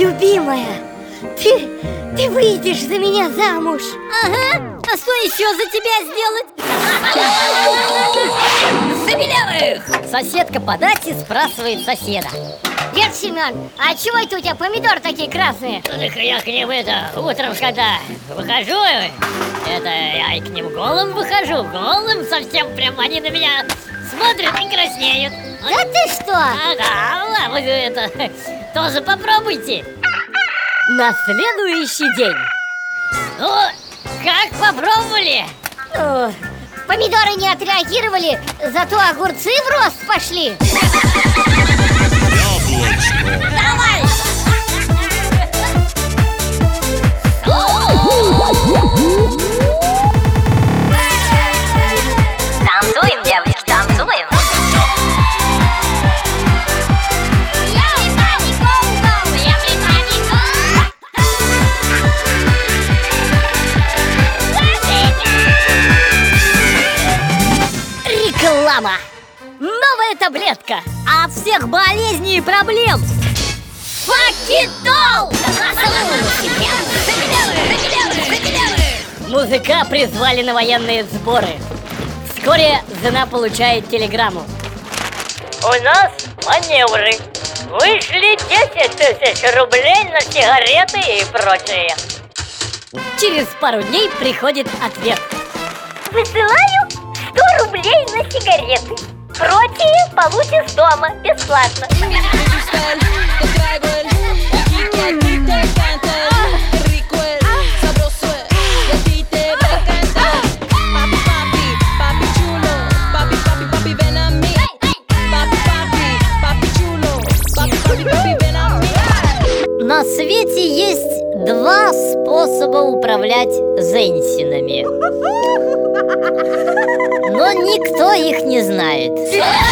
Любимая, ты, ты выйдешь за меня замуж Ага, а что еще за тебя сделать? За белявых! Соседка по дате спрашивает соседа Дед Семен, а чего это у тебя помидор такие красные? Так я к ним это, утром когда выхожу, э, это я и к ним голым выхожу, голым совсем прям они на меня смотрят и краснеют Да ты что? Ага, это, тоже попробуйте. На следующий день. Ну, как попробовали? О, помидоры не отреагировали, зато огурцы в рост пошли Реклама! Новая таблетка от всех болезней и проблем! Факитол! Музыка призвали на военные сборы. Вскоре жена получает телеграмму. У нас маневры. Вышли 10 тысяч рублей на сигареты и прочее. Через пару дней приходит ответ. Высылаю 100 рублей на сигареты. Прочие получишь дома бесплатно. Два способа управлять женщинами. Но никто их не знает.